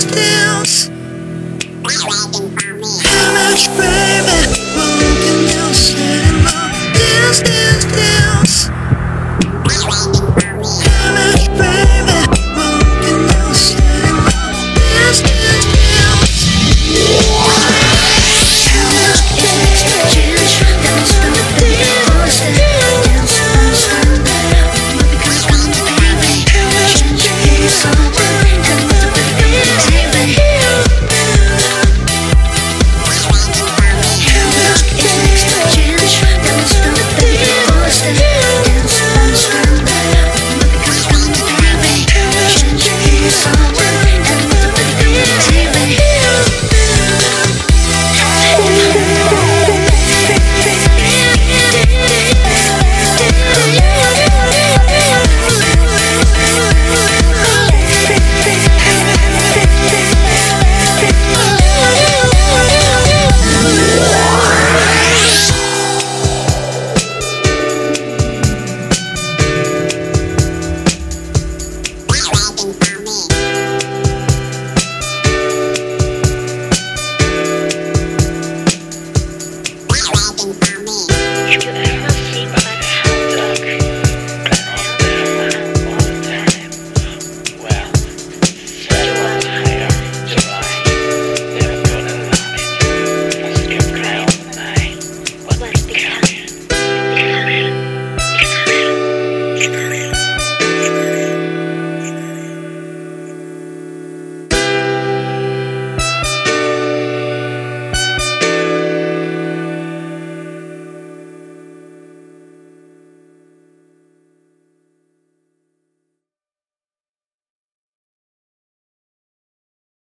those bills? How much further? Broken down, sitting on Dance.